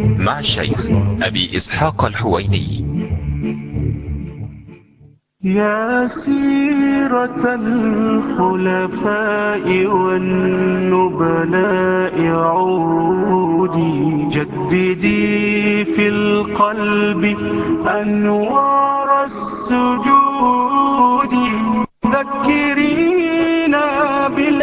مع الشيخ أبي إسحاق الحويني. يا سيرة الخلفاء والنبلاء عودي جددي في القلب أنوار السجود. ذكرينا بال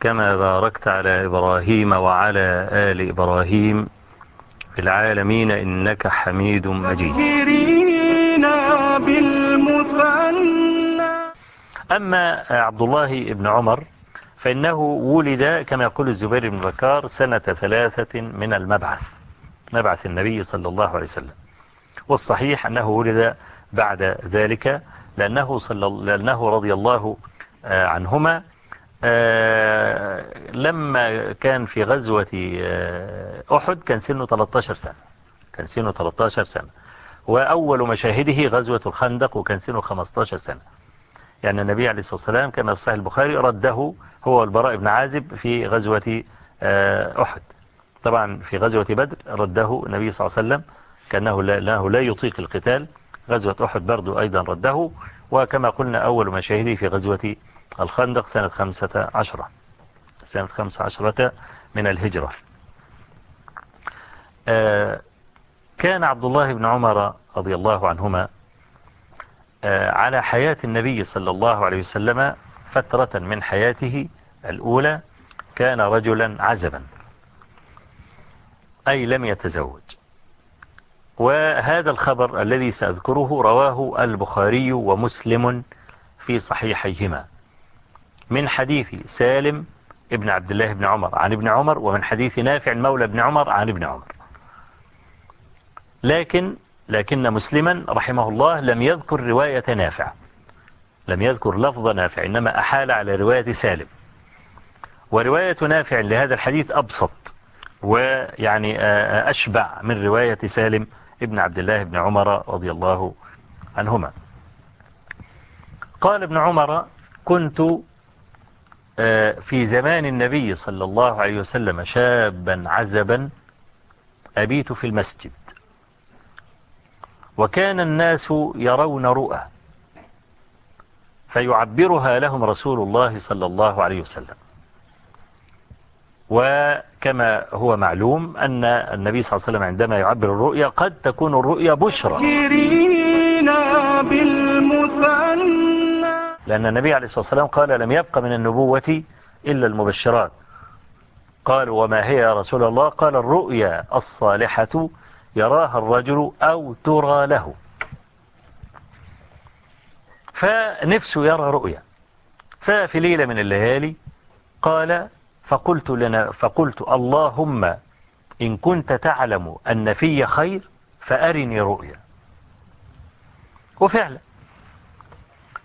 كما باركت على إبراهيم وعلى آل إبراهيم في العالمين إنك حميد مجيد. أما عبد الله بن عمر فإنه ولد كما يقول الزبير بن بكار سنة ثلاثة من المبعث مبعث النبي صلى الله عليه وسلم. والصحيح أنه ولد بعد ذلك لأنه, صلى لأنه رضي الله آه، عنهما آه، لما كان في غزوة آه، أحد كان سنه 13 سنة. كان سنه 13 سنة. وأول مشاهده غزوة الخندق وكان سنه 15 سنة. يعني النبي عليه الصلاة والسلام كما في صحيح البخاري رده هو البراء بن عازب في غزوة آه، أحد. طبعا في غزوة بدر رده النبي صلى الله عليه وسلم كأنه لا, لا يطيق القتال. غزوة أحد برضو أيضا رده. وكما قلنا أول مشاهده في غزوة الخندق سنة خمسة عشرة. سنة خمسة عشرة من الهجرة. آه، كان عبد الله بن عمر رضي الله عنهما آه، على حياة النبي صلى الله عليه وسلم فترة من حياته الأولى كان رجلا عزبا. أي لم يتزوج. وهذا الخبر الذي سأذكره رواه البخاري ومسلم في صحيحيهما. من حديث سالم ابن عبد الله بن عمر. عن ابن عمر ومن حديث نافع مولى ابن عمر عن ابن عمر. لكن لكن مسلما رحمه الله لم يذكر رواية نافع لم يذكر لفظ نافع إنما أحال على رواية سالم. ورواية نافع لهذا الحديث أبسط ويعني آه، آه، أشبع من رواية سالم ابن عبد الله بن عمر رضي الله عنهما. قال ابن عمر كنت في زمان النبي صلى الله عليه وسلم شابا عزبا أبيت في المسجد. وكان الناس يرون رؤى فيعبرها لهم رسول الله صلى الله عليه وسلم. وكما هو معلوم أن النبي صلى الله عليه وسلم عندما يعبر الرؤيا قد تكون الرؤيا بشرى. لأن النبي عليه الصلاة والسلام قال لم يبق من النبوة إلا المبشرات. قالوا وما هي يا رسول الله؟ قال الرؤيا الصالحة يراها الرجل أو ترى له. فنفسه يرى رؤيا. ففي ليلة من الليالي قال فقلت, لنا فقلت اللهم إن كنت تعلم أن في خير فأرني رؤيا. وفعلا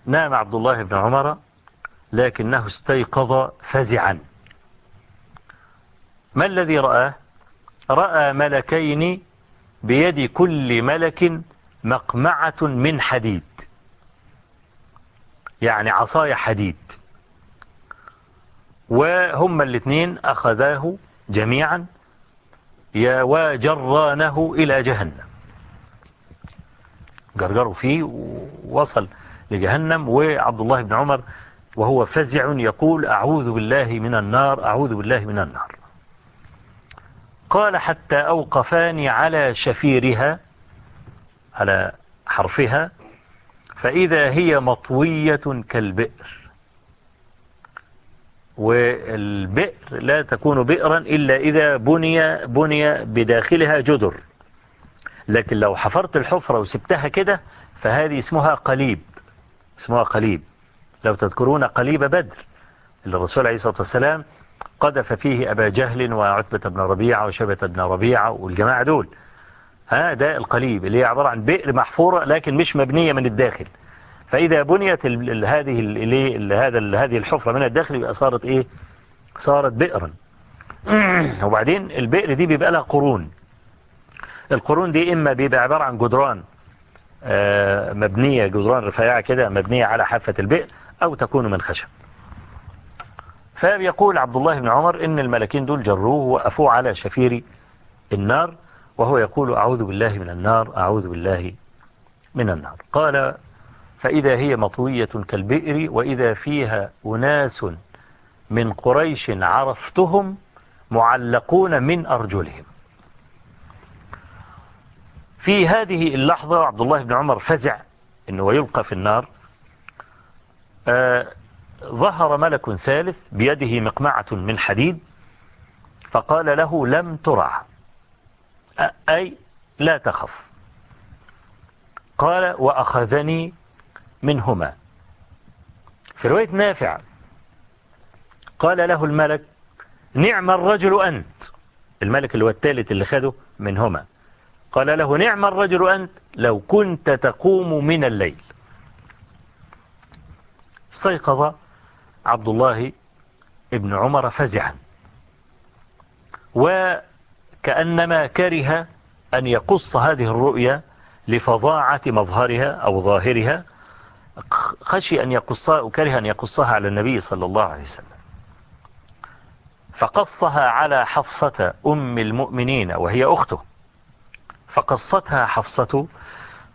نام عبد الله بن عمر لكنه استيقظ فزعا. ما الذي رآه؟ رأى ملكين بيد كل ملك مقمعة من حديد. يعني عصايا حديد. وهم الاثنين أخذاه جميعا وجرانه إلى جهنم. جرجروا فيه ووصل. لجهنم وعبد الله بن عمر؟ وهو فزع يقول أعوذ بالله من النار أعوذ بالله من النار. قال حتى أوقفاني على شفيرها على حرفها فإذا هي مطوية كالبئر. والبئر لا تكون بئرا إلا إذا بني, بني بداخلها جدر. لكن لو حفرت الحفرة وسبتها كده فهذه اسمها قليب. اسمها قليب. لو تذكرون قليب بدر اللي الرسول عليه الصلاة والسلام قذف فيه أبا جهل وعتبة بن ربيعة وشبة بن ربيعة والجماعة دول. ها القليب اللي هي عبارة عن بئر محفورة لكن مش مبنية من الداخل. فإذا بنيت هذه هذه الحفرة من الداخل يبقى صارت إيه؟ صارت بئرا. وبعدين البئر دي بيبقى لها قرون. القرون دي إما بيبقى عبارة عن جدران آه، مبنية جدران رفيعة كده مبنية على حافة البئر أو تكون من خشب. فيقول عبد الله بن عمر إن الملكين دول جروه وقفوه على شفير النار وهو يقول أعوذ بالله من النار أعوذ بالله من النار. قال فإذا هي مطوية كالبئر وإذا فيها أناس من قريش عرفتهم معلقون من أرجلهم. في هذه اللحظة عبد الله بن عمر فزع أنه يلقى في النار. آه، ظهر ملك ثالث بيده مقمعة من حديد فقال له لم ترع. أي لا تخف. قال وأخذني منهما. في رواية نافع قال له الملك نعم الرجل أنت. الملك اللي هو الثالث اللي خده منهما. قال له نعم الرجل أنت لو كنت تقوم من الليل. استيقظ عبد الله ابن عمر فزعا. وكأنما كره أن يقص هذه الرؤيا لفظاعة مظهرها أو ظاهرها. خشي أن يقصها وكره أن يقصها على النبي صلى الله عليه وسلم. فقصها على حفصة أم المؤمنين وهي أخته. فقصتها حفصة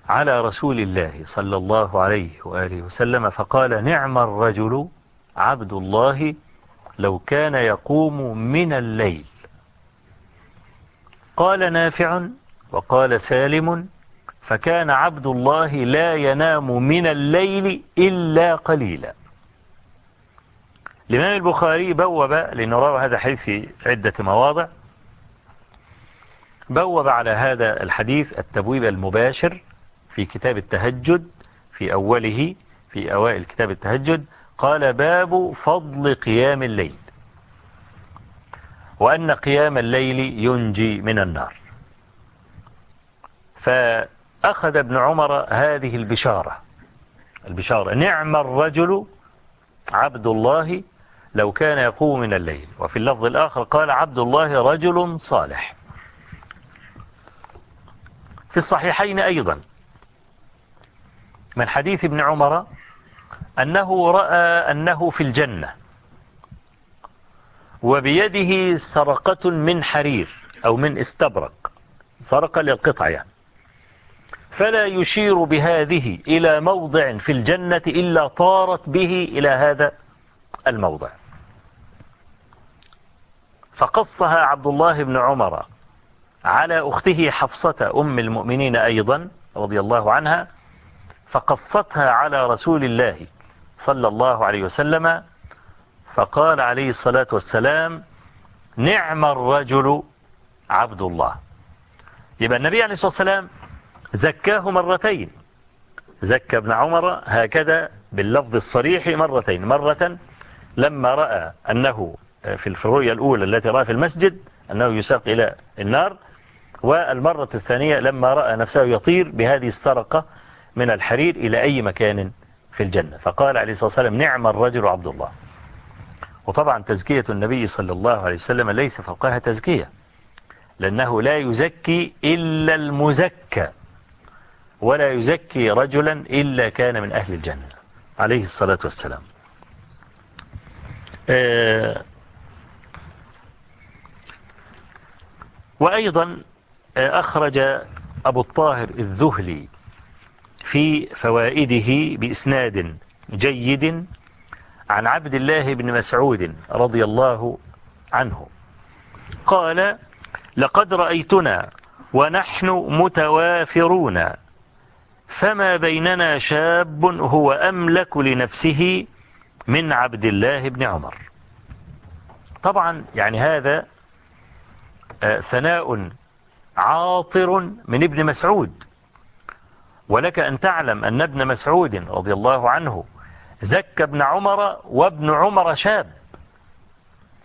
على رسول الله صلى الله عليه وآله وسلم فقال نعم الرجل عبد الله لو كان يقوم من الليل. قال نافع وقال سالم فكان عبد الله لا ينام من الليل إلا قليلا. الإمام البخاري بوب لأنه روى هذا حيث في عدة مواضع. بوب على هذا الحديث التبويب المباشر في كتاب التهجد في أوله في أوائل كتاب التهجد قال باب فضل قيام الليل وأن قيام الليل ينجي من النار. فأخذ ابن عمر هذه البشارة البشارة نعم الرجل عبد الله لو كان يقوم من الليل. وفي اللفظ الآخر قال عبد الله رجل صالح. في الصحيحين أيضا. من حديث ابن عمر أنه رأى أنه في الجنة. وبيده سرقة من حرير أو من استبرق. سرقة للقطع يعني. فلا يشير بهذه إلى موضع في الجنة إلا طارت به إلى هذا الموضع. فقصها عبد الله بن عمر على أخته حفصة أم المؤمنين أيضا رضي الله عنها فقصتها على رسول الله صلى الله عليه وسلم فقال عليه الصلاة والسلام نعم الرجل عبد الله. يبقى النبي عليه الصلاة والسلام زكاه مرتين. زكى ابن عمر هكذا باللفظ الصريح مرتين. مرة لما رأى أنه في الرؤية الأولى التي رأى في المسجد أنه يساق إلى النار والمرة الثانية لما رأى نفسه يطير بهذه السرقة من الحرير إلى أي مكان في الجنة. فقال عليه الصلاة والسلام نعم الرجل عبد الله. وطبعا تزكية النبي صلى الله عليه وسلم ليس فوقها تزكية لأنه لا يزكي إلا المزكى ولا يزكي رجلا إلا كان من أهل الجنة. عليه الصلاة والسلام. آه، وأيضا أخرج أبو الطاهر الذهلي في فوائده بإسناد جيد عن عبد الله بن مسعود رضي الله عنه. قال لقد رأيتنا ونحن متوافرون فما بيننا شاب هو أملك لنفسه من عبد الله بن عمر. طبعا يعني هذا آه، ثناء عاطر من ابن مسعود. ولك أن تعلم أن ابن مسعود رضي الله عنه زك ابن عمر وابن عمر شاب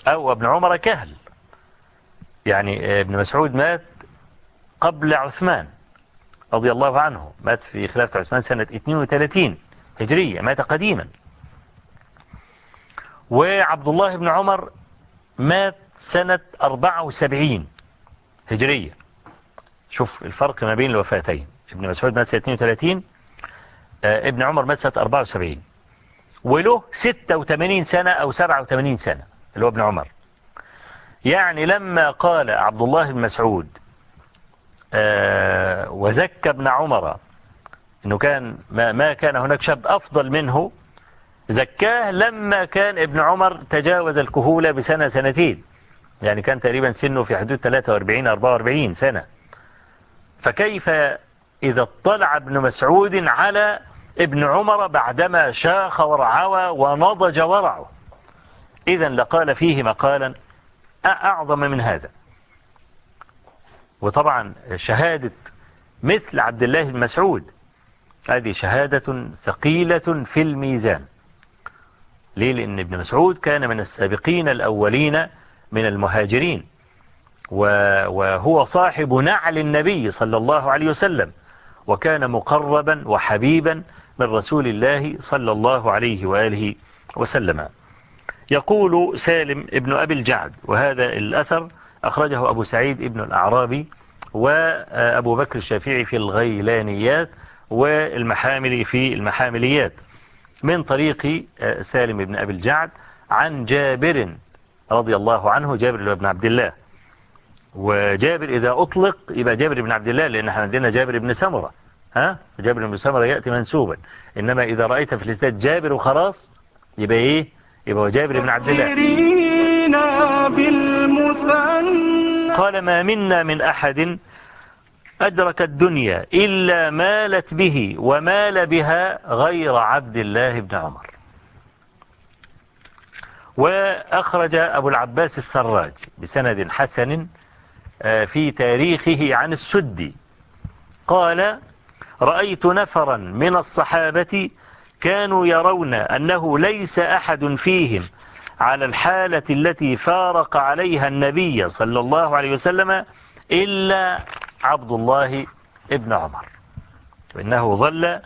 أو ابن عمر كهل. يعني ابن مسعود مات قبل عثمان رضي الله عنه. مات في خلافة عثمان سنة 32 هجرية مات قديما. وعبد الله بن عمر مات سنة 74 هجرية. شوف الفرق ما بين الوفاتين. ابن مسعود مات سنة 32 آه، ابن عمر مات سنة 74 وله 86 سنة أو 87 سنة اللي هو ابن عمر. يعني لما قال عبد الله بن مسعود آه، وزكى ابن عمر إنه كان ما كان هناك شاب أفضل منه زكاه لما كان ابن عمر تجاوز الكهولة بسنة سنتين. يعني كان تقريبا سنه في حدود 43 44 سنة. فكيف إذا اطلع ابن مسعود على ابن عمر بعدما شاخ ورعوى ونضج ورعه؟ إذا لقال فيه مقالا أعظم من هذا. وطبعا شهادة مثل عبد الله المسعود هذه شهادة ثقيلة في الميزان. ليه؟ لأن ابن مسعود كان من السابقين الأولين من المهاجرين. وهو صاحب نعل النبي صلى الله عليه وسلم وكان مقربا وحبيبا من رسول الله صلى الله عليه وآله وسلم. يقول سالم ابن أبي الجعد وهذا الأثر أخرجه أبو سعيد ابن الأعرابي وأبو بكر الشافعي في الغيلانيات والمحامل في المحامليات. من طريق سالم ابن أبي الجعد عن جابر رضي الله عنه جابر بن عبد الله. وجابر إذا أطلق يبقى جابر بن عبد الله لأن إحنا عندنا جابر بن سمرة. ها؟ جابر بن سمرة يأتي منسوبا. إنما إذا رأيت في الاستاذ جابر وخلاص يبقى إيه؟ يبقى جابر بن عبد الله. قال ما منا من أحد أدرك الدنيا إلا مالت به ومال بها غير عبد الله بن عمر. وأخرج أبو العباس السراج بسند حسن آه، في تاريخه عن السدي قال رأيت نفرا من الصحابة كانوا يرون أنه ليس أحد فيهم على الحالة التي فارق عليها النبي صلى الله عليه وسلم إلا عبد الله ابن عمر. وإنه ظل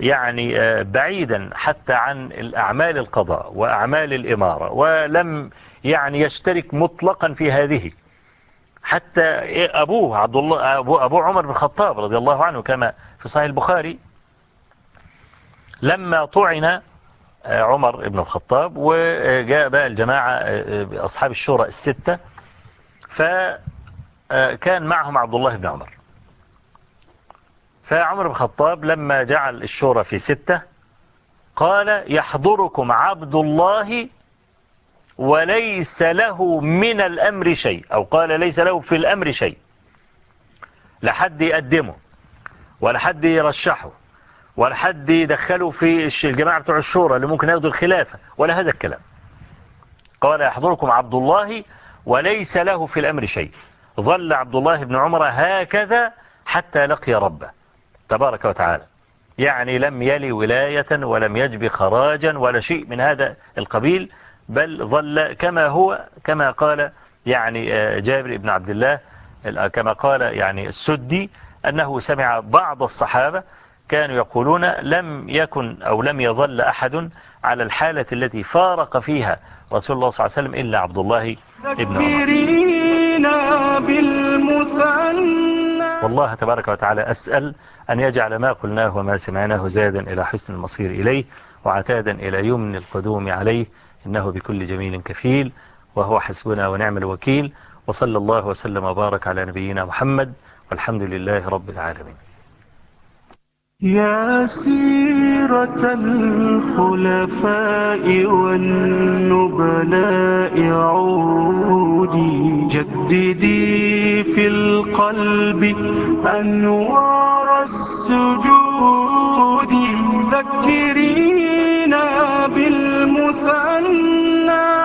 يعني آه، بعيدا حتى عن الأعمال القضاء وأعمال الإمارة ولم يعني يشترك مطلقا في هذه. حتى أبوه عبد الله أبو, أبو عمر بن الخطاب رضي الله عنه كما في صحيح البخاري لما طعن آه، عمر بن الخطاب وجاء بقى الجماعة آه، آه، أصحاب الشورى الستة فكان معهم عبد الله بن عمر. فعمر بن الخطاب لما جعل الشورى في ستة قال يحضركم عبد الله وليس له من الأمر شيء. أو قال ليس له في الأمر شيء. لحد يقدمه ولا حد يرشحه ولا حد يدخله في الجماعة بتوع الشورى اللي ممكن ياخدوا الخلافة ولا هذا الكلام. قال يحضركم عبد الله وليس له في الأمر شيء. ظل عبد الله بن عمر هكذا حتى لقي ربه. تبارك وتعالى. يعني لم يلي ولاية ولم يجب خراجا ولا شيء من هذا القبيل. بل ظل كما هو كما قال يعني آه، جابر بن عبد الله كما قال يعني السدي أنه سمع بعض الصحابة كانوا يقولون لم يكن أو لم يظل أحد على الحالة التي فارق فيها رسول الله صلى الله عليه وسلم إلا عبد الله ابن عمر. والله تبارك وتعالى أسأل أن يجعل ما قلناه وما سمعناه زادا إلى حسن المصير إليه وعتادا إلى يمن القدوم عليه. إنه بكل جميل كفيل وهو حسبنا ونعم الوكيل وصلى الله وسلم وبارك على نبينا محمد والحمد لله رب العالمين. يا سيرة الخلفاء والنبلاء عودي جددي في القلب أنوار السجود. ذكر مَسَّنَا